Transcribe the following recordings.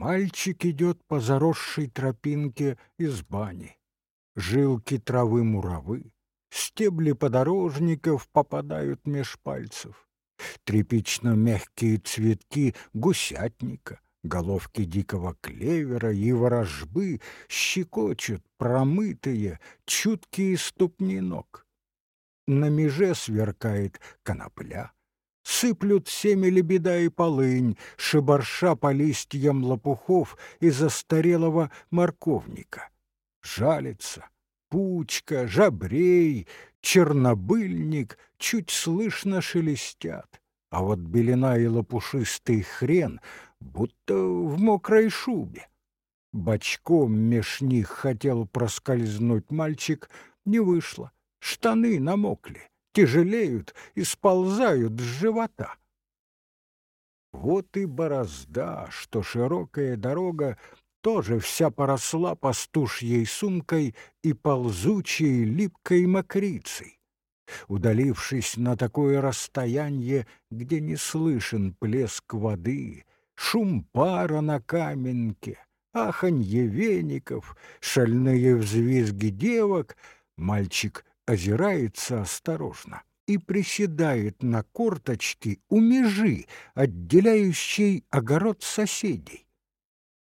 Мальчик идет по заросшей тропинке из бани. Жилки травы муравы, стебли подорожников попадают меж пальцев. Тряпично-мягкие цветки гусятника, головки дикого клевера и ворожбы щекочут промытые, чуткие ступни ног. На меже сверкает конопля, Сыплют семя лебеда и полынь, шибарша по листьям лопухов и застарелого морковника. Жалится, пучка, жабрей, чернобыльник чуть слышно шелестят, а вот белина и лопушистый хрен будто в мокрой шубе. Бочком меж них хотел проскользнуть мальчик, не вышло, штаны намокли тяжелеют и сползают с живота. Вот и борозда, что широкая дорога тоже вся поросла пастушьей сумкой и ползучей липкой мокрицей. Удалившись на такое расстояние, где не слышен плеск воды, шум пара на каменке, аханье веников, шальные взвизги девок, мальчик озирается осторожно и приседает на корточки у межи, отделяющей огород соседей.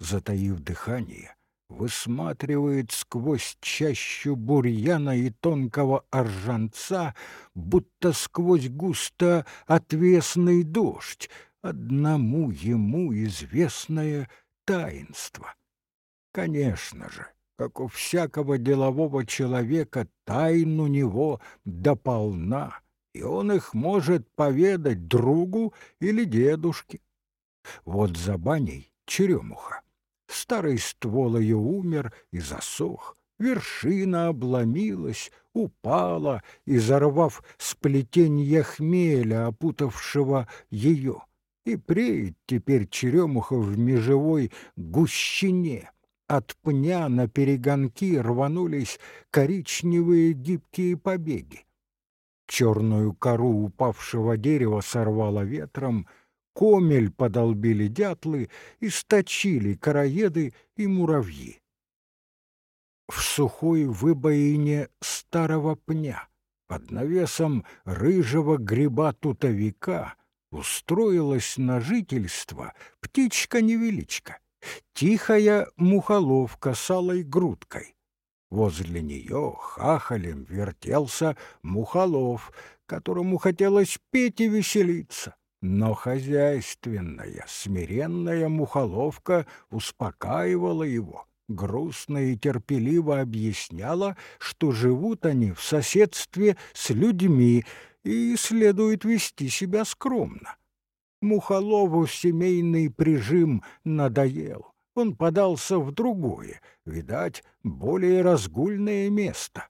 Затаив дыхание, высматривает сквозь чащу бурьяна и тонкого оржанца, будто сквозь густо отвесный дождь, одному ему известное таинство. Конечно же, как у всякого делового человека, тайн у него дополна, и он их может поведать другу или дедушке. Вот за баней черемуха. Старый ствол ее умер и засох, вершина обломилась, упала, изорвав сплетенье хмеля, опутавшего ее, и преет теперь черемуха в межевой гущине — от пня на перегонки рванулись коричневые гибкие побеги. Черную кору упавшего дерева сорвало ветром, комель подолбили дятлы, источили короеды и муравьи. В сухой выбоине старого пня под навесом рыжего гриба-тутовика устроилась на жительство птичка-невеличка — тихая мухоловка с алой грудкой. Возле нее хахалем вертелся мухолов, которому хотелось петь и веселиться. Но хозяйственная, смиренная мухоловка успокаивала его, грустно и терпеливо объясняла, что живут они в соседстве с людьми и следует вести себя скромно. Мухолову семейный прижим надоел. Он подался в другое, видать, более разгульное место.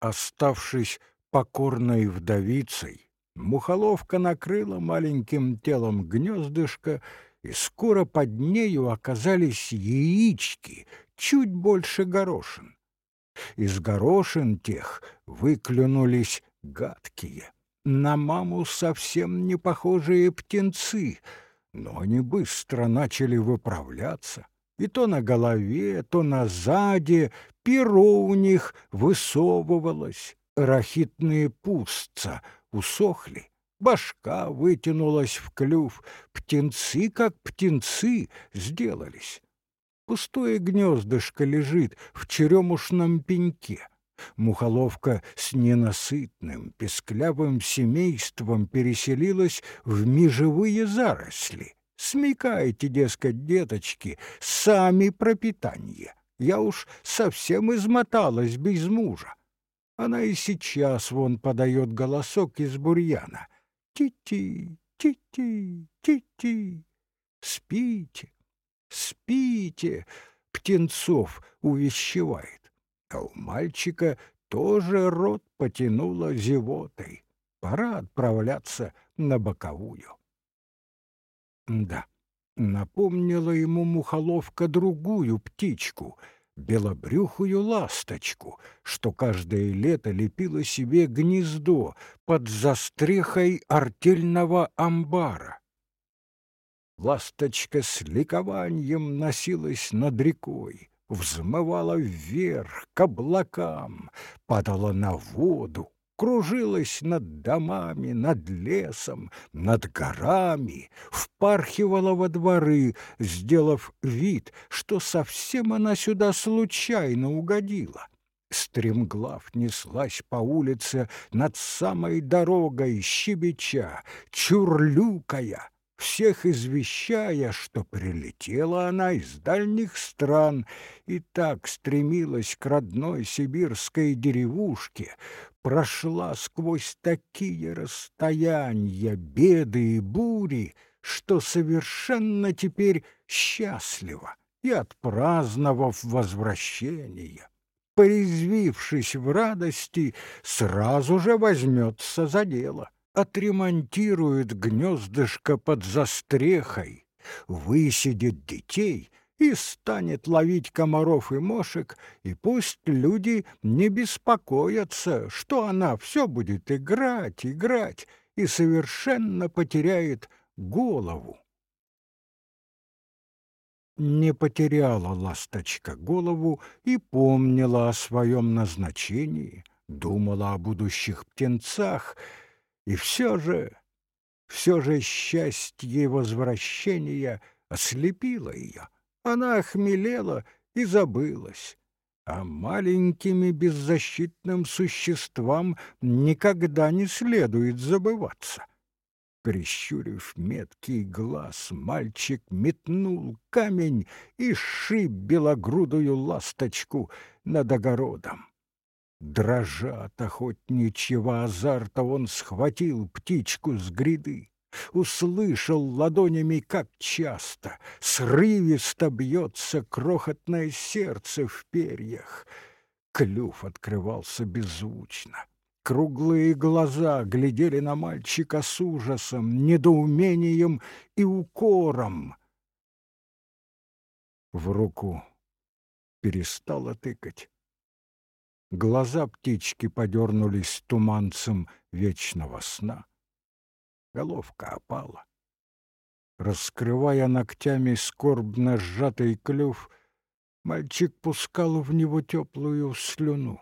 Оставшись покорной вдовицей, Мухоловка накрыла маленьким телом гнездышко, и скоро под нею оказались яички, чуть больше горошин. Из горошин тех выклюнулись гадкие, на маму совсем не похожие птенцы, но они быстро начали выправляться. И то на голове, то на заде перо у них высовывалось, рахитные пустца усохли, башка вытянулась в клюв, птенцы, как птенцы, сделались. Пустое гнездышко лежит в черемушном пеньке — Мухоловка с ненасытным, песклявым семейством переселилась в межевые заросли. Смекайте, дескать, деточки, сами пропитание. Я уж совсем измоталась без мужа. Она и сейчас вон подает голосок из бурьяна. Ти-ти, ти-ти, ти-ти. Спите, спите, птенцов увещевает а у мальчика тоже рот потянуло зевотой. Пора отправляться на боковую. Да, напомнила ему мухоловка другую птичку, белобрюхую ласточку, что каждое лето лепила себе гнездо под застрехой артельного амбара. Ласточка с ликованием носилась над рекой, взмывала вверх к облакам, падала на воду, кружилась над домами, над лесом, над горами, впархивала во дворы, сделав вид, что совсем она сюда случайно угодила. Стремглав неслась по улице над самой дорогой щебеча, чурлюкая, всех извещая, что прилетела она из дальних стран и так стремилась к родной сибирской деревушке, прошла сквозь такие расстояния, беды и бури, что совершенно теперь счастлива и отпраздновав возвращение, порезвившись в радости, сразу же возьмется за дело отремонтирует гнездышко под застрехой, высидит детей и станет ловить комаров и мошек, и пусть люди не беспокоятся, что она все будет играть, играть и совершенно потеряет голову. Не потеряла ласточка голову и помнила о своем назначении, думала о будущих птенцах — и все же, все же счастье возвращения ослепило ее. Она охмелела и забылась. А маленькими беззащитным существам никогда не следует забываться. Прищурив меткий глаз, мальчик метнул камень и шиб белогрудую ласточку над огородом. Дрожа от охотничьего азарта, он схватил птичку с гряды, услышал ладонями, как часто, срывисто бьется крохотное сердце в перьях. Клюв открывался беззвучно. Круглые глаза глядели на мальчика с ужасом, недоумением и укором. В руку перестала тыкать. Глаза птички подернулись туманцем вечного сна. Головка опала. Раскрывая ногтями скорбно сжатый клюв, мальчик пускал в него теплую слюну,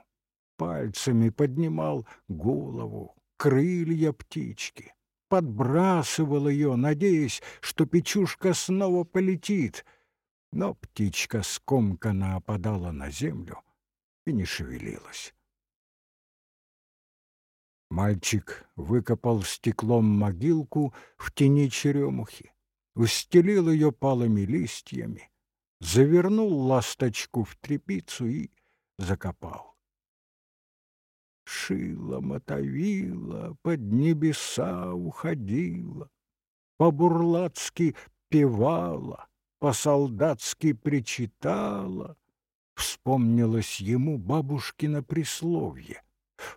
пальцами поднимал голову, крылья птички, подбрасывал ее, надеясь, что печушка снова полетит, но птичка скомканно опадала на землю — и не шевелилась. Мальчик выкопал стеклом могилку в тени черемухи, устелил ее палыми листьями, завернул ласточку в тряпицу и закопал. Шила, мотовила, под небеса уходила, по-бурлацки певала, по-солдатски причитала, Вспомнилось ему бабушкино присловие.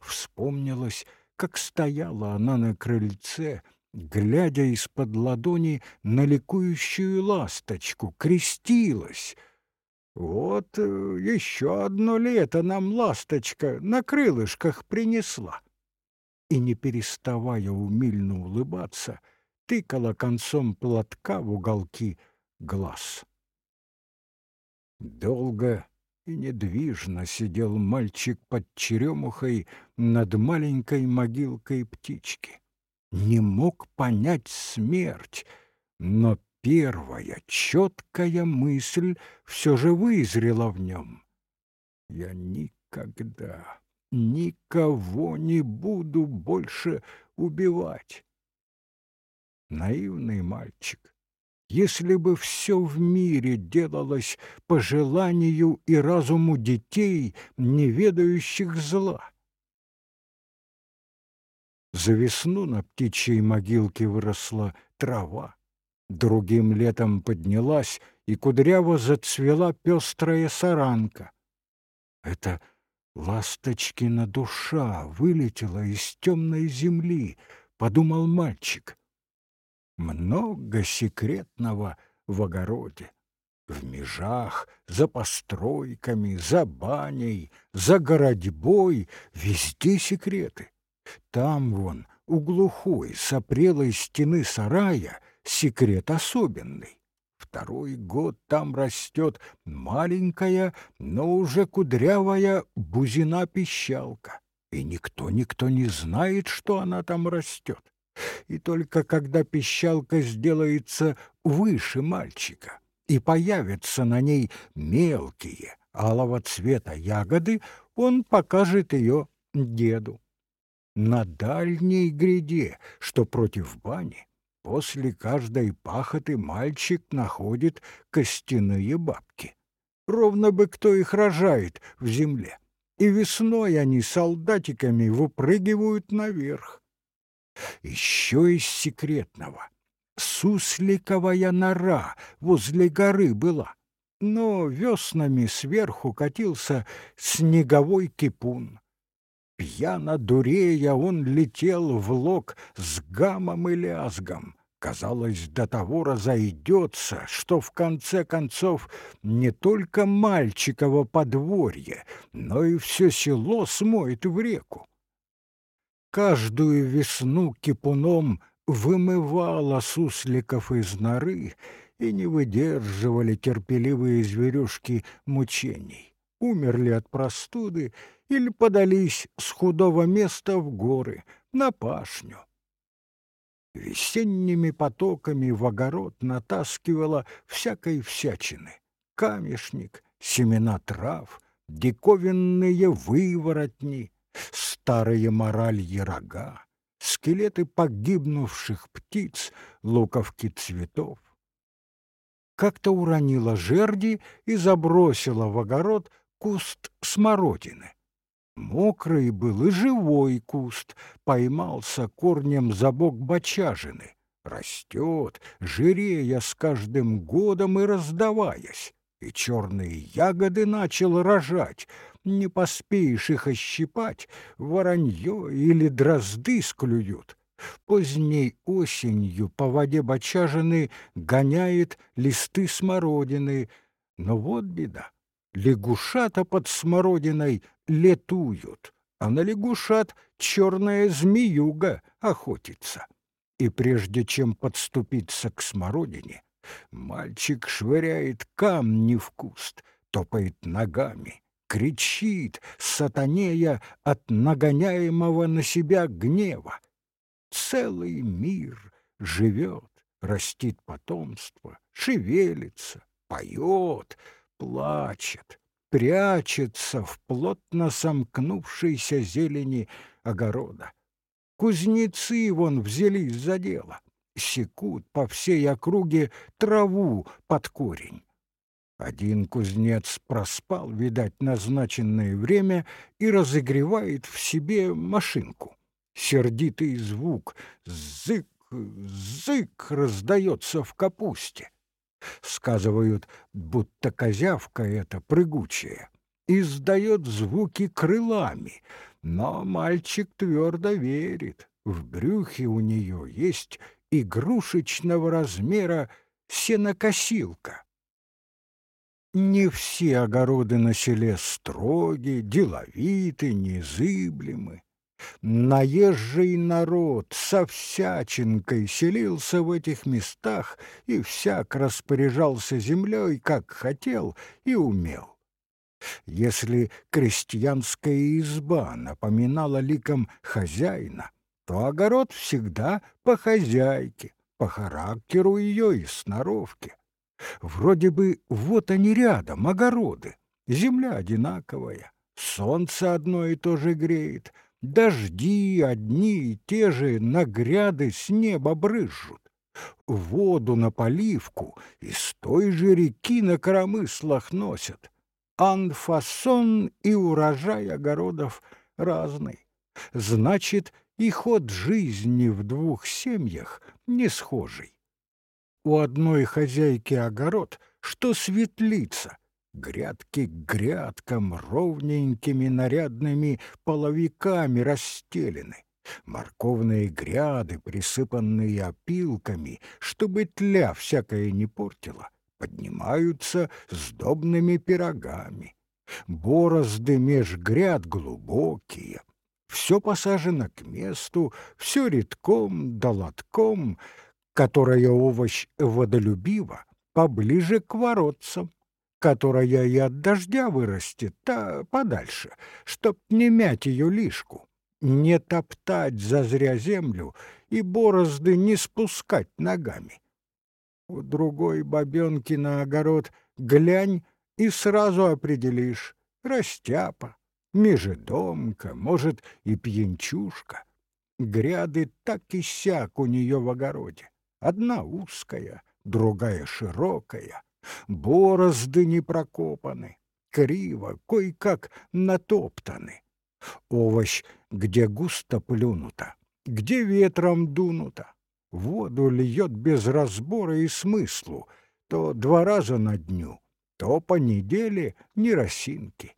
Вспомнилось, как стояла она на крыльце, глядя из-под ладони на ликующую ласточку, крестилась. Вот э, еще одно лето нам ласточка на крылышках принесла. И, не переставая умильно улыбаться, тыкала концом платка в уголки глаз. Долго и недвижно сидел мальчик под черемухой над маленькой могилкой птички. Не мог понять смерть, но первая четкая мысль все же вызрела в нем. «Я никогда, никого не буду больше убивать». Наивный мальчик если бы все в мире делалось по желанию и разуму детей, не ведающих зла. За весну на птичьей могилке выросла трава. Другим летом поднялась, и кудряво зацвела пестрая саранка. Это ласточкина душа вылетела из темной земли, подумал мальчик много секретного в огороде. В межах, за постройками, за баней, за городьбой везде секреты. Там вон, у глухой, сопрелой стены сарая, секрет особенный. Второй год там растет маленькая, но уже кудрявая бузина-пищалка, и никто-никто не знает, что она там растет. И только когда пищалка сделается выше мальчика и появятся на ней мелкие, алого цвета ягоды, он покажет ее деду. На дальней гряде, что против бани, после каждой пахоты мальчик находит костяные бабки. Ровно бы кто их рожает в земле. И весной они солдатиками выпрыгивают наверх. Еще из секретного. Сусликовая нора возле горы была, но веснами сверху катился снеговой кипун. Пьяно дурея он летел в лог с гамом и лязгом. Казалось, до того разойдется, что в конце концов не только мальчиково подворье, но и все село смоет в реку. Каждую весну кипуном вымывала сусликов из норы, и не выдерживали терпеливые зверюшки мучений. Умерли от простуды или подались с худого места в горы, на пашню. Весенними потоками в огород натаскивала всякой всячины. Камешник, семена трав, диковинные выворотни, старые моральи рога, скелеты погибнувших птиц, луковки цветов. Как-то уронила жерди и забросила в огород куст смородины. Мокрый был и живой куст, поймался корнем за бок бочажины. Растет, жирея с каждым годом и раздаваясь, и черные ягоды начал рожать. Не поспеешь их ощипать, воронье или дрозды склюют. Поздней осенью по воде бочажины гоняет листы смородины, но вот беда лягушата под смородиной летуют, а на лягушат черная змеюга охотится. И прежде чем подступиться к смородине, мальчик швыряет камни в куст, топает ногами, кричит, сатанея от нагоняемого на себя гнева. Целый мир живет, растит потомство, шевелится, поет, плачет, прячется в плотно сомкнувшейся зелени огорода. Кузнецы вон взялись за дело, секут по всей округе траву под корень. Один кузнец проспал, видать, назначенное время и разогревает в себе машинку. Сердитый звук «зык, зык» раздается в капусте. Сказывают, будто козявка эта прыгучая, издает звуки крылами, но мальчик твердо верит, в брюхе у нее есть игрушечного размера сенокосилка. Не все огороды на селе строги, деловиты, незыблемы. Наезжий народ со всячинкой селился в этих местах и всяк распоряжался землей, как хотел и умел. Если крестьянская изба напоминала ликом хозяина, то огород всегда по хозяйке, по характеру ее и сноровке. Вроде бы вот они рядом, огороды, земля одинаковая, солнце одно и то же греет — Дожди одни и те же на гряды с неба брызжут. Воду на поливку из той же реки на коромыслах носят. Анфасон и урожай огородов разный. Значит, и ход жизни в двух семьях не схожий. У одной хозяйки огород, что светлица, Грядки грядкам ровненькими нарядными половиками расстелены. Морковные гряды, присыпанные опилками, чтобы тля всякая не портила, поднимаются сдобными пирогами. Борозды меж гряд глубокие. Все посажено к месту, все редком да лотком. Которая овощ водолюбива, поближе к воротцам, которая и от дождя вырастет, та подальше, чтоб не мять ее лишку, не топтать зазря землю и борозды не спускать ногами. У другой бабенки на огород глянь и сразу определишь — растяпа, межедомка, может, и пьянчушка. Гряды так и сяк у нее в огороде. Одна узкая, другая широкая, борозды не прокопаны, криво, кой-как натоптаны. Овощ, где густо плюнуто, где ветром дунуто, воду льет без разбора и смыслу, то два раза на дню, то по неделе ни росинки.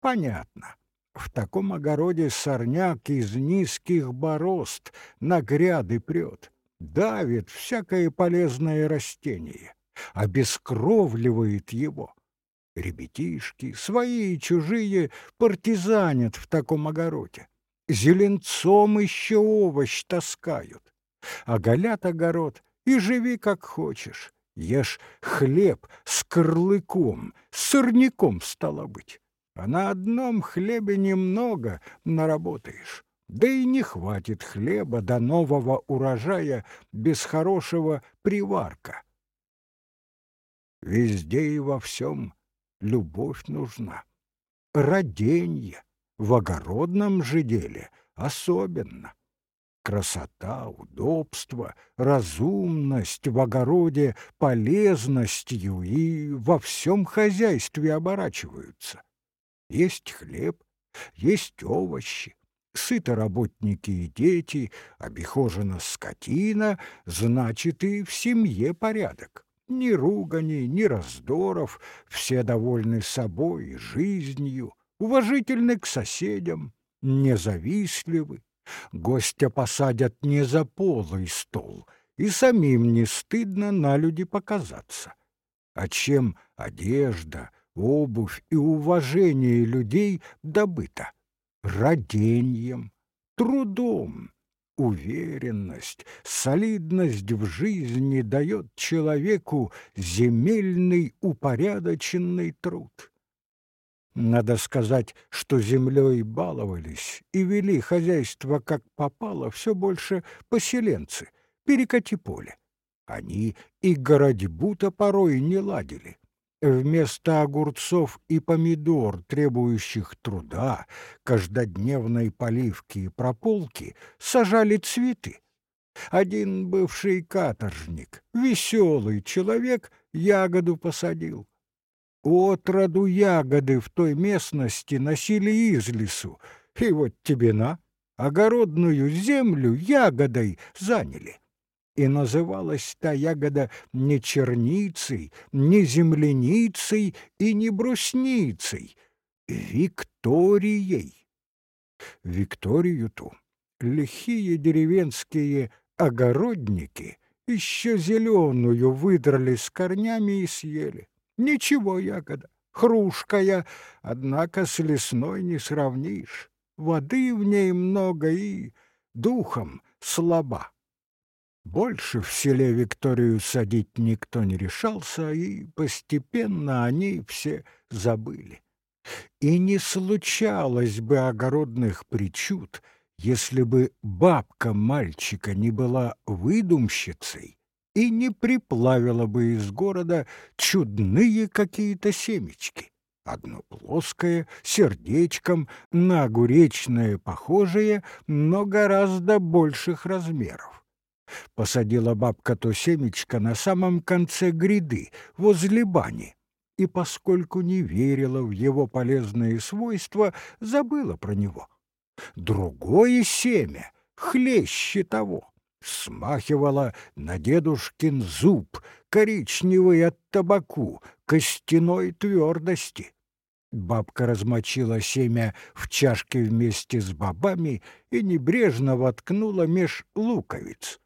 Понятно. В таком огороде сорняк из низких борозд на гряды прет, давит всякое полезное растение, обескровливает его. Ребятишки, свои и чужие, партизанят в таком огороде. Зеленцом еще овощ таскают. Оголят огород и живи как хочешь. Ешь хлеб с корлыком, с сырником стало быть а на одном хлебе немного наработаешь. Да и не хватит хлеба до нового урожая без хорошего приварка. Везде и во всем любовь нужна. Роденье, в огородном же деле особенно. Красота, удобство, разумность в огороде полезностью и во всем хозяйстве оборачиваются. Есть хлеб, есть овощи, сыты работники и дети, обихожена скотина, значит, и в семье порядок. Ни ругани, ни раздоров, все довольны собой и жизнью, уважительны к соседям, независтливы. Гостя посадят не за полый стол, и самим не стыдно на люди показаться. А чем одежда, обувь и уважение людей добыто родением, трудом. Уверенность, солидность в жизни дает человеку земельный упорядоченный труд. Надо сказать, что землей баловались и вели хозяйство как попало все больше поселенцы, перекати поле. Они и городьбу-то порой не ладили. Вместо огурцов и помидор, требующих труда, каждодневной поливки и прополки, сажали цветы. Один бывший каторжник, веселый человек, ягоду посадил. Отроду ягоды в той местности носили из лесу, и вот тебе на, огородную землю ягодой заняли и называлась та ягода не черницей, не земляницей и не брусницей, Викторией. Викторию ту лихие деревенские огородники еще зеленую выдрали с корнями и съели. Ничего ягода, хрушкая, однако с лесной не сравнишь. Воды в ней много и духом слаба. Больше в селе Викторию садить никто не решался, и постепенно они все забыли. И не случалось бы огородных причуд, если бы бабка мальчика не была выдумщицей и не приплавила бы из города чудные какие-то семечки. Одно плоское, сердечком, на огуречное похожее, но гораздо больших размеров. Посадила бабка то семечко на самом конце гряды, возле бани, и, поскольку не верила в его полезные свойства, забыла про него. Другое семя, хлеще того, смахивало на дедушкин зуб, коричневый от табаку, костяной твердости. Бабка размочила семя в чашке вместе с бобами и небрежно воткнула меж луковиц.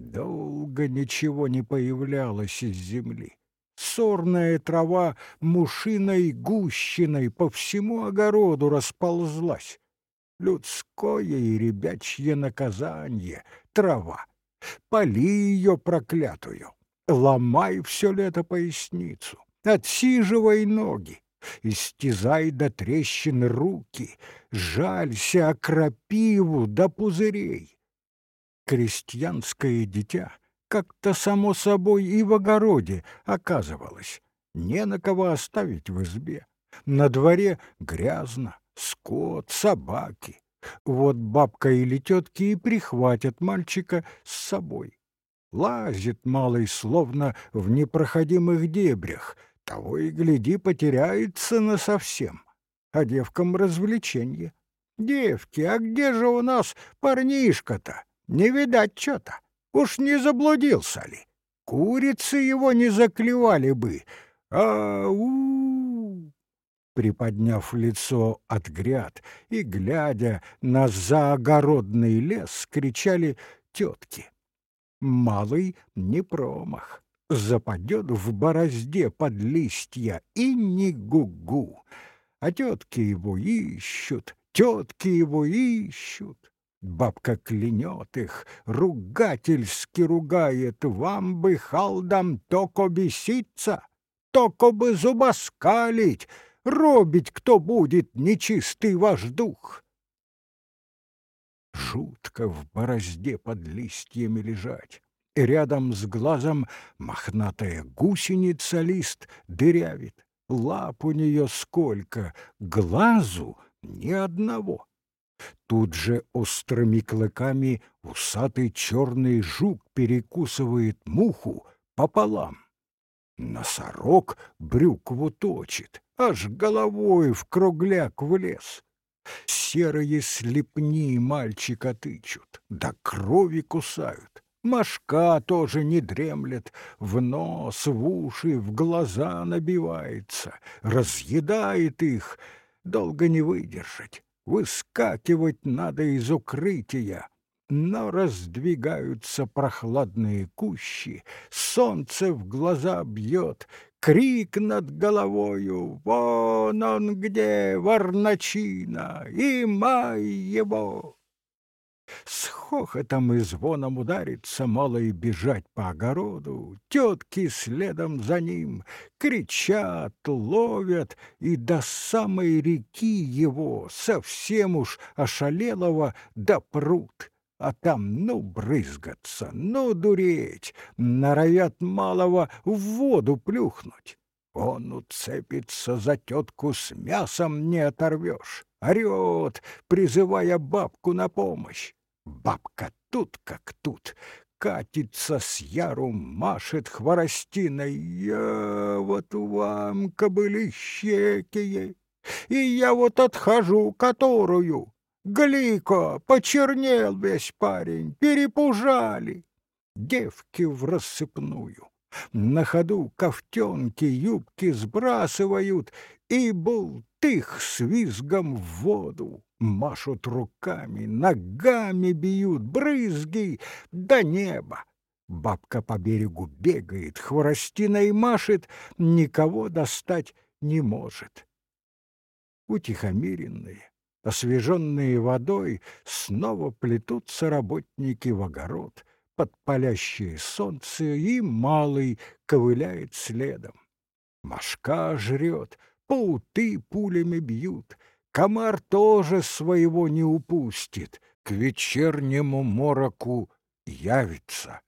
Долго ничего не появлялось из земли. Сорная трава мушиной гущиной по всему огороду расползлась. Людское и ребячье наказание, трава. Поли ее проклятую, ломай все лето поясницу, отсиживай ноги, истязай до трещин руки, жалься о крапиву до пузырей. Крестьянское дитя как-то само собой и в огороде оказывалось, не на кого оставить в избе. На дворе грязно, скот, собаки. Вот бабка или тетки и прихватят мальчика с собой. Лазит малый, словно в непроходимых дебрях, того и гляди, потеряется насовсем. А девкам развлеченье. Девки, а где же у нас парнишка-то? Не видать что-то. Уж не заблудился ли? Курицы его не заклевали бы. А-у! Приподняв лицо от гряд и глядя на заогородный лес, кричали тетки. Малый не промах, западет в борозде под листья и не гугу. А тетки его ищут, тетки его ищут. Бабка клянет их, ругательски ругает, вам бы халдам токо беситься, токо бы зубоскалить, робить кто будет нечистый ваш дух. Жутко в борозде под листьями лежать, и рядом с глазом мохнатая гусеница лист дырявит. Лап у нее сколько, глазу ни одного. Тут же острыми клыками усатый черный жук перекусывает муху пополам. Носорог брюкву точит, аж головой в кругляк влез. Серые слепни мальчика тычут, до крови кусают. Машка тоже не дремлет, в нос, в уши, в глаза набивается, разъедает их, долго не выдержать. Выскакивать надо из укрытия, но раздвигаются прохладные кущи, солнце в глаза бьет, крик над головою «Вон он где, Варначина, и май его!» С хохотом и звоном ударится малый бежать по огороду, тетки следом за ним кричат, ловят, и до самой реки его совсем уж ошалелого допрут. А там ну брызгаться, ну дуреть, норовят малого в воду плюхнуть. Он уцепится за тетку с мясом не оторвешь, орет, призывая бабку на помощь. Бабка тут как тут, катится с яру, машет хворостиной. Я вот вам, кобылищекие, и я вот отхожу которую. Глико, почернел весь парень, перепужали. Девки в рассыпную. На ходу ковтенки, юбки сбрасывают, и бултых с визгом в воду. Машут руками, ногами бьют, брызги до неба. Бабка по берегу бегает, хворостиной машет, никого достать не может. Утихомиренные, освеженные водой, снова плетутся работники в огород под палящее солнце, и малый ковыляет следом. Машка жрет, пауты пулями бьют — Комар тоже своего не упустит, к вечернему мороку явится.